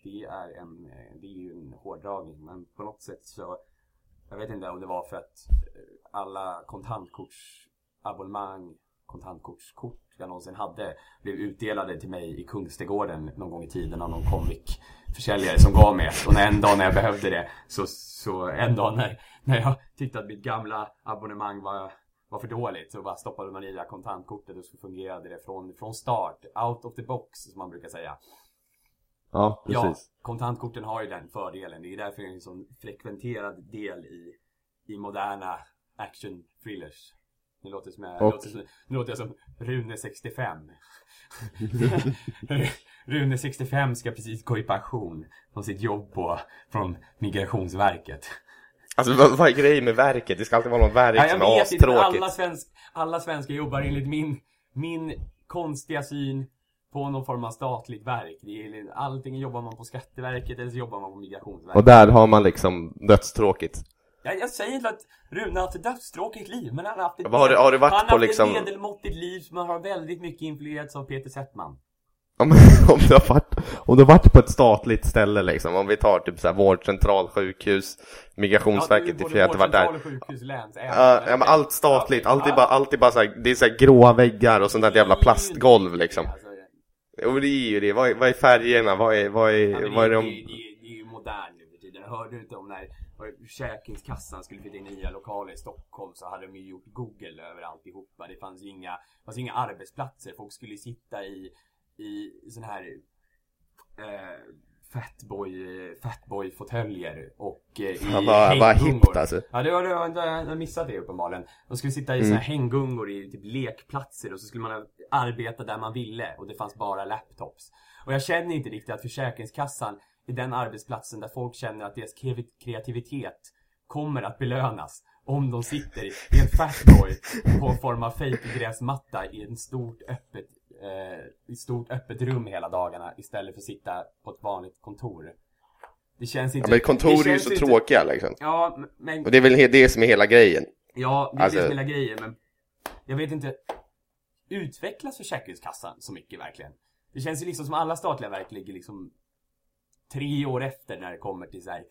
Det är, en, eh, det är ju en hårdragning men på något sätt så jag vet inte om det var för att eh, alla kontantkortsabonnemang, kontantkortskort jag någonsin hade blev utdelade till mig i Kungsträdgården någon gång i tiden av någon komikförsäljare som gav mig ett. Och när en dag när jag behövde det så, så en dag när, när jag tyckte att mitt gamla abonnemang var, var för dåligt så bara stoppade man i det här kontantkortet och så fungerade det från, från start, out of the box som man brukar säga. Ja, Ja, kontantkorten har ju den fördelen. Det är därför det är en sån frekventerad del i, i moderna action thrillers. Nu låter, som jag, Och- låter som, nu låter jag som Rune 65. Rune 65 ska precis gå i pension från sitt jobb på, från Migrationsverket. Alltså vad, vad är grejen med verket? Det ska alltid vara något verk Ja, som är astråkigt. alla, svensk, alla svenskar jobbar enligt min, min konstiga syn på någon form av statligt verk. Det är, allting jobbar man på Skatteverket eller så jobbar man på Migrationsverket. Och där har man liksom dödstråkigt. Jag, jag säger inte att Rune har haft ett dödstråkigt liv, men han har haft ett, har du- har du varit han på haft liksom- ett medelmåttigt liv som har väldigt mycket influerats av Peter Settman. Om, om, du har varit, om du har varit på ett statligt ställe liksom, om vi tar typ så här vårdcentral, sjukhus, Migrationsverket, Ja, i flera har varit där. sjukhus, läns, även- Ja, ja, men allt statligt, allt är bara, allt är bara så här, det är så här gråa väggar och sånt där jävla plastgolv liksom. Jo det är ju det, vad är, vad är färgerna, vad är, vad är, Ja, men vad är det, de... det, det, det är ju modern nu för tiden. Hörde du inte om när Försäkringskassan skulle flytta in nya lokaler i Stockholm så hade de ju gjort Google över alltihopa. Det fanns ju inga, fanns inga arbetsplatser. Folk skulle sitta i, i sån här eh, fatboy, fatboy-fåtöljer och eh, i Fan, vad- vad hippt, alltså. Ja, det var, jag har missat det uppenbarligen. De skulle sitta i såna här hänggungor i typ lekplatser och så skulle man arbeta där man ville och det fanns bara laptops. Och jag känner inte riktigt att Försäkringskassan är den arbetsplatsen där folk känner att deras kre- kreativitet kommer att belönas om de sitter i en fatboy på en form av fejkgräsmatta i en stort öppet, eh, i stort öppet rum hela dagarna istället för att sitta på ett vanligt kontor. Det känns inte... Ja, men kontor är ju så inte- tråkiga liksom. Ja, men... Och det är väl det som är hela grejen. Ja, det är Alltså- det som är hela grejen, men jag vet inte. Utvecklas Försäkringskassan så mycket verkligen? Det känns ju liksom som alla statliga verk ligger liksom tre år efter när det kommer till så här,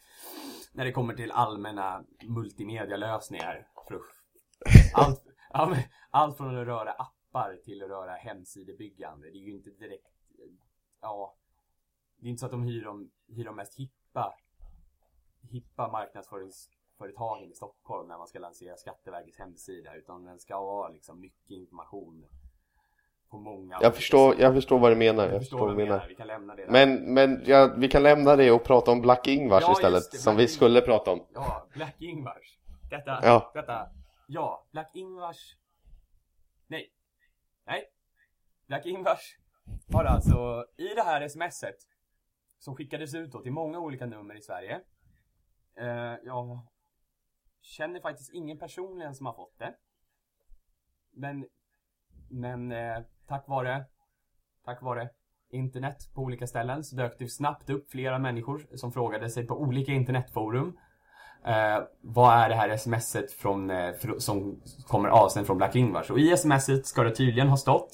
när det kommer till allmänna multimedialösningar. Allt, allt från att röra appar till att röra hemsidebyggande. Det är ju inte direkt, ja, det är inte så att de hyr de, hyr de mest hippa, hippa marknadsföringsföretagen i Stockholm när man ska lansera Skatteverkets hemsida. Utan den ska ha liksom mycket information på många Jag förstår, jag förstår vad du menar, jag, förstår vad du menar. Vi kan lämna det där. Men, men ja, vi kan lämna det och prata om Black Ingvars Ja, istället, det, som Black vi skulle prata om. Ja, Black Ingvars. Detta, Ja. detta. Ja, Black Ingvars. Nej. Nej. Black Ingvars har alltså i det här smset som skickades ut då till många olika nummer i Sverige. Eh, jag känner faktiskt ingen personligen som har fått det. Men, men eh, tack vare, tack vare internet på olika ställen så dök det snabbt upp flera människor som frågade sig på olika internetforum Eh, vad är det här smset från, eh, som kommer avsänd från Black Ingvars? Och i smset ska det tydligen ha stått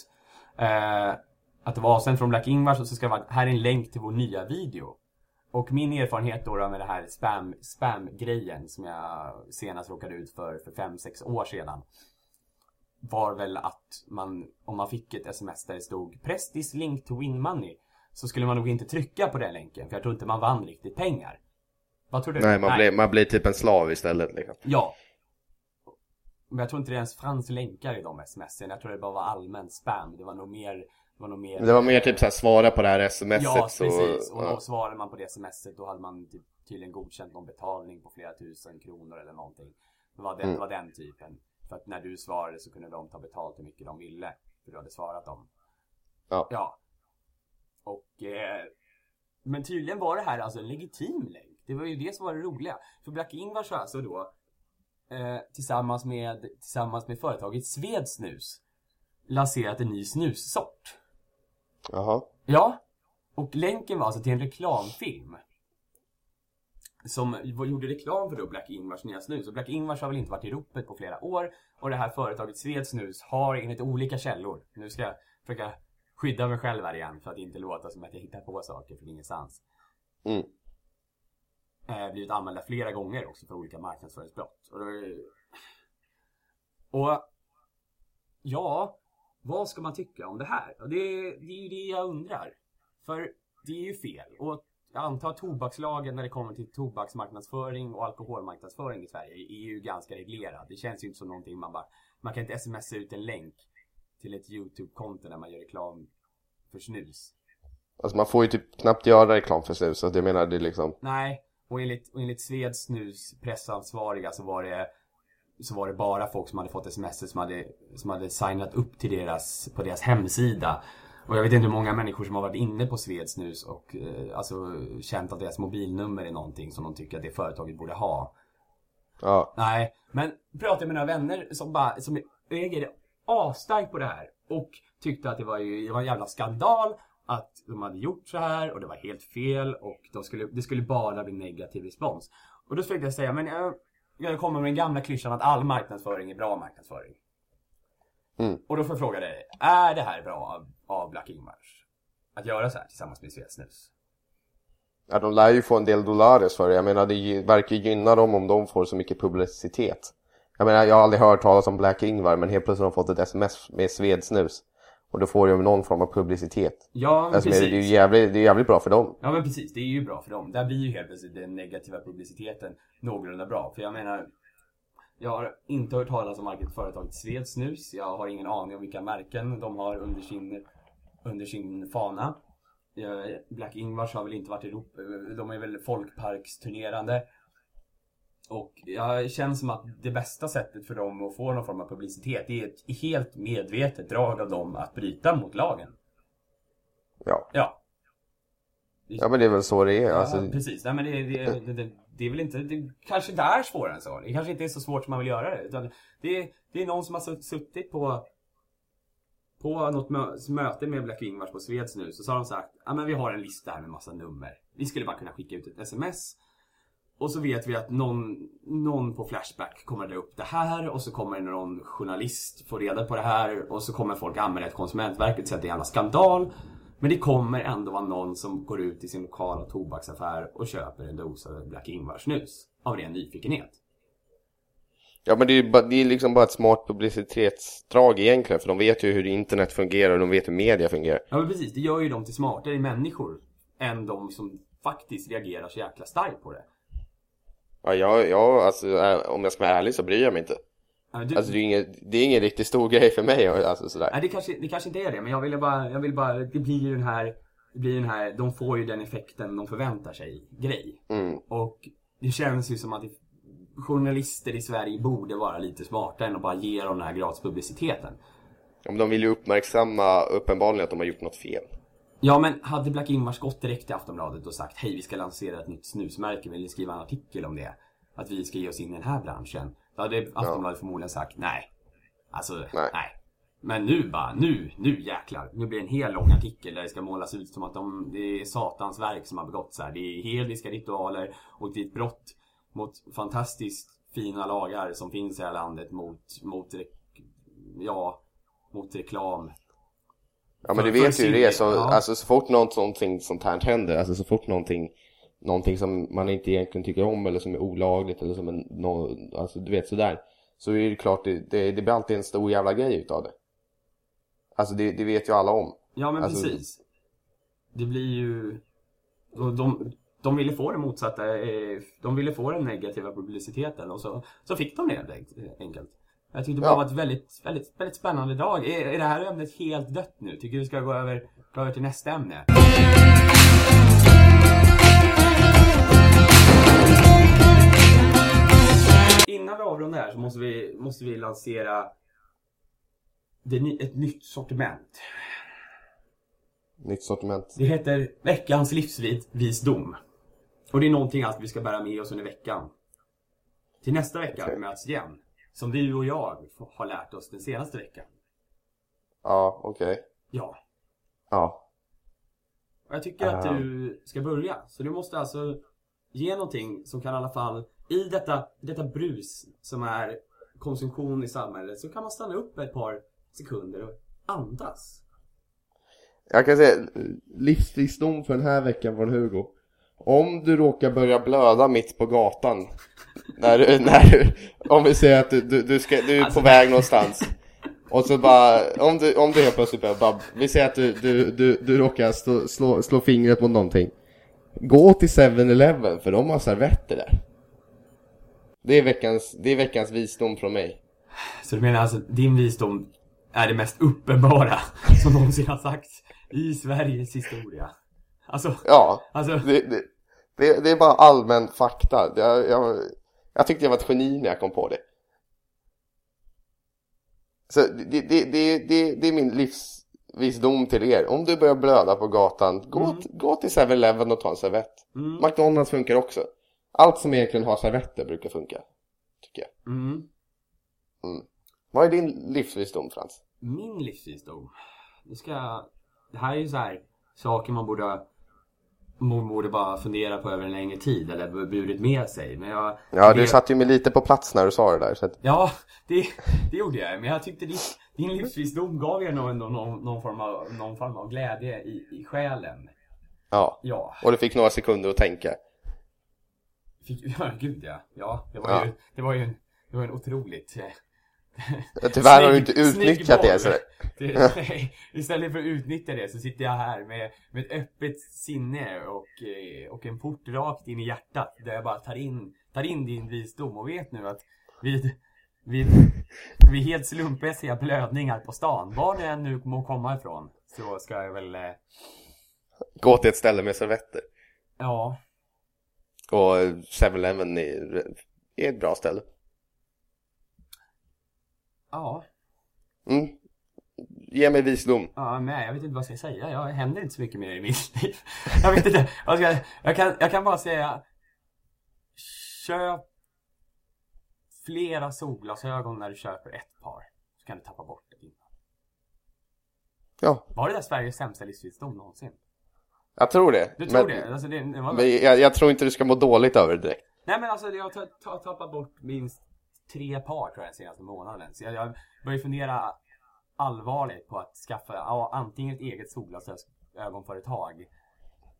eh, att det var avsänd från Black Ingvars och så ska det vara, här är en länk till vår nya video. Och min erfarenhet då, då med det här spam, spam-grejen som jag senast råkade ut för för 5-6 år sedan var väl att man, om man fick ett sms där det stod Press this link to win money så skulle man nog inte trycka på den länken för jag tror inte man vann riktigt pengar. Vad tror du? Nej, man, Blir, man blir typ en slav istället liksom. Ja. Men jag tror inte det ens fanns länkar i de smsen. Jag tror det bara var allmän spam. Det var nog mer... Det var nog mer... Det var mer typ såhär, svara på det här smset Ja, precis. Och ja. då svarade man på det smset då hade man typ tydligen godkänt någon betalning på flera tusen kronor eller någonting. Det var den, Mm. det var den typen. För att när du svarade så kunde de ta betalt hur mycket de ville. För du hade svarat dem. Ja. Ja. Och... Eh, men tydligen var det här alltså en legitim länk. Det var ju det som var det roliga. För Black Ingvars har alltså då eh, tillsammans, med, tillsammans med företaget Svedsnus lanserat en ny snussort. Jaha. Ja. Och länken var alltså till en reklamfilm. Som gjorde reklam för då Black Ingvars nya snus. Och Black Ingvars har väl inte varit i ropet på flera år. Och det här företaget Svedsnus har enligt olika källor. Nu ska jag försöka skydda mig själv här igen för att inte låta som att jag hittar på saker från ingenstans. Mm. Eh, blivit anmälda flera gånger också för olika marknadsföringsbrott. Och, och ja, vad ska man tycka om det här? Och det, det är ju det jag undrar. För det är ju fel. Och jag antar tobakslagen när det kommer till tobaksmarknadsföring och alkoholmarknadsföring i Sverige är ju ganska reglerad. Det känns ju inte som någonting man bara... Man kan inte smsa ut en länk till ett YouTube-konto när man gör reklam för snus. Alltså man får ju typ knappt göra reklam för snus, så jag menar det är liksom... Nej, och enligt, och enligt Sveds snus pressansvariga så var det så var det bara folk som hade fått sms som hade, som hade signat upp till deras, på deras hemsida. Och jag vet inte hur många människor som har varit inne på Svedsnus och eh, alltså känt att deras mobilnummer är någonting som de tycker att det företaget borde ha. Ja. Nej, men pratade med några vänner som bara, som reagerade asstarkt på det här. Och tyckte att det var ju, det var en jävla skandal att de hade gjort så här och det var helt fel och de skulle, det skulle bara bli negativ respons. Och då försökte jag säga, men jag, jag kommer med den gamla klyschan att all marknadsföring är bra marknadsföring. Mm. Och då får jag fråga dig, är det här bra av, av Black Ingvars? Att göra så här tillsammans med Svedsnus? ja, de lär ju få en del dollares för det. Jag menar det verkar gynna dem om de får så mycket publicitet. Jag menar jag har aldrig hört talas om Black Ingvar, men helt plötsligt har de fått ett sms med svedsnus. Och då får de någon form av publicitet. Ja, men Alltså, precis. det är ju jävligt, det är jävligt bra för dem. Ja men precis, det är ju bra för dem. Där blir ju helt plötsligt den negativa publiciteten någorlunda bra. För jag menar, jag har inte hört talas om varken företaget Svedsnus. Jag har ingen aning om vilka märken de har under sin, under sin fana. Eh, Black Ingvars har väl inte varit i Europa, de är väl folkparksturnerande. Och jag känns som att det bästa sättet för dem att få någon form av publicitet det är ett helt medvetet drag av dem att bryta mot lagen. Ja. Ja, ja, men det är väl så det är. Ja, Alltså, precis. Nej, men det, det, det, det, det är väl inte, det kanske inte är svårare än så. Det kanske inte är så svårt som man vill göra det. Utan det, det är någon som har sutt- suttit på på något mö, möte med Black Ingvars på Sveds nu så har de sagt ja men vi har en lista här med massa nummer. Vi skulle bara kunna skicka ut ett sms. Och så vet vi att någon, någon på Flashback kommer dra upp det här och så kommer någon journalist få reda på det här och så kommer folk anmäla ett Konsumentverket och säga att det är en jävla skandal. Men det kommer ändå vara någon som går ut i sin lokala tobaksaffär och köper en dosa Black Ingvars snus. Av ren nyfikenhet. ja, men det är, ju bara, det är liksom bara ett smart publicitetsdrag egentligen. För de vet ju hur internet fungerar och de vet hur media fungerar. Ja men precis, det gör ju dem till smartare människor. Än de som faktiskt reagerar så jäkla starkt på det. Ja, jag, jag, alltså, äh, om jag ska vara ärlig så bryr jag mig inte. Ja, du, Alltså det är ingen, det är ingen riktigt stor grej för mig alltså sådär. Nej, det kanske, det kanske inte är det, men jag ville bara, jag vill bara, det blir ju den här, det blir den här, de får ju den effekten de förväntar sig, grej. Mm. Och det känns ju som att journalister i Sverige borde vara lite smartare än att bara ge dem den här gratispubliciteten. Ja, men de vill ju uppmärksamma uppenbarligen att de har gjort något fel. Ja, men hade Black Ingvar gått direkt till Aftonbladet och sagt hej, vi ska lansera ett nytt snusmärke, vill ni skriva en artikel om det? Att vi ska ge oss in i den här branschen. Då hade Aftonbladet förmodligen sagt nej. Alltså, Nej. nej. Men nu bara, nu, nu jäklar. Nu blir det en hel lång artikel där det ska målas ut som att de, det är satans verk som har begåtts här. Det är hedniska ritualer och det är ett brott mot fantastiskt fina lagar som finns i det här landet mot, mot, ja, mot reklam. Ja men För- du vet ju sin det, del, så, ja. alltså så fort något, någonting sånt här händer, alltså så fort någonting Någonting som man inte egentligen tycker om eller som är olagligt eller som en, nå alltså du vet sådär Så är det klart, det, det, det blir alltid en stor jävla grej utav det Alltså det, det vet ju alla om Ja men Alltså- precis. Det blir ju... och De, de ville få det motsatta, eh, de ville få den negativa publiciteten och så, så fick de det helt enkelt. Jag tyckte det bara Ja. var ett väldigt, väldigt, väldigt spännande drag. Är, är det här ämnet helt dött nu? Tycker du vi ska gå över, gå över till nästa ämne? Innan vi avrundar här så måste vi, måste vi lansera det, ett nytt sortiment. Nytt sortiment Det heter veckans livsvisdom. Och det är någonting att vi ska bära med oss under veckan. Till nästa vecka Okej. vi möts igen. Som du och jag har lärt oss den senaste veckan. Ja, okej Ja. Ja Och jag tycker att Ah. du ska börja. Så du måste alltså ge någonting som kan i alla fall, i detta, detta brus som är konsumtion i samhället, så kan man stanna upp ett par sekunder och andas. Jag kan säga, livsvisdom för den här veckan från Hugo Om du råkar börja blöda mitt på gatan när, du- när du, Om vi säger att du, du, du, ska, du är Alltså- på väg någonstans. Och så bara, om du, om du helt plötsligt börjar bara, Vi säger att du, du, du, du råkar slå, slå, slå fingret mot någonting. Gå till 7-Eleven för de har servetter där. Det är veckans, det är veckans visdom från mig. Så du menar alltså din visdom är det mest uppenbara som någonsin har sagts i Sveriges historia? Alltså, Ja, alltså det, det, det, det är bara allmän fakta. Jag, jag, jag tyckte jag var ett geni när jag kom på det. Så det, det, det, det, det är min livsvisdom till er. Om du börjar blöda på gatan, gå, Mm. gå till 7-Eleven och ta en servett. Mm. McDonalds funkar också. Allt som egentligen har servetter brukar funka. Tycker jag. Mm. Vad är din livsvisdom Frans? Min livsvisdom. Det ska... Det här är ju så här saker man borde man borde bara fundera på över en längre tid eller burit med sig. Men jag... Ja, du det- satte ju mig lite på plats när du sa det där. Så Ja, det, det gjorde jag. Men jag tyckte din, din livsvisdom gav er nog ändå någon, någon, form av, någon form av glädje i, i själen. ja. Ja. Och du fick några sekunder att tänka. Fick, ja, gud ja. Ja, det var Ja. ju, det var ju en, det var en otroligt... Tyvärr har du inte utnyttjat det. Så. Det, nej, istället för att utnyttja det så sitter jag här med, med ett öppet sinne och, eh, och en port rakt in i hjärtat. Där jag bara tar in, tar in din visdom och vet nu att vid, vid, vid helt slumpmässiga blödningar på stan, var det än nu må komma ifrån, så ska jag väl, eh, Gå till ett ställe med servetter. ja, Och 7-Eleven är, är ett bra ställe. Ja, Mm. Ge mig visdom. Ja, nej, jag vet inte vad jag ska säga. Jag händer inte så mycket mer i mitt liv. Jag vet inte. Jag, ska, jag, kan, jag kan bara säga. Köp flera solglasögon när du köper ett par. Så kan du tappa bort det innan. Ja, Var det där Sveriges sämsta livsvisdom någonsin? jag tror det. Du tror men, det? Alltså, det, det var... Men jag, jag tror inte du ska må dåligt över det direkt. Nej men alltså jag har ta- ta- tappat bort minst tre par tror jag den senaste månaden. Så jag, jag börjar fundera allvarligt på att skaffa ja, antingen ett eget solglasögonföretag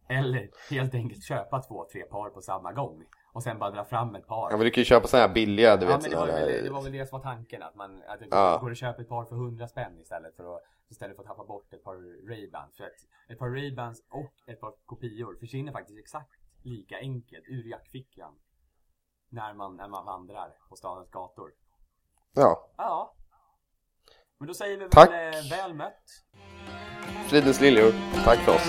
eller helt enkelt köpa två, tre par på samma gång. Och sen bara dra fram ett par. Ja, men du kan ju köpa sådana här billiga, du Ja, vet. men det, var väl, det var väl det som var tanken. Att man att det Ja. går att köpa ett par för 100 spänn istället för att, istället för att tappa bort ett par Ray-Bans. För att ett par Ray-Bans och ett par kopior försvinner faktiskt exakt lika enkelt ur jackfickan. När man, när man vandrar på stadens gator. Ja, Ja. Men då säger vi Tack. väl eh, väl mött. Fridens liljor, tack för oss.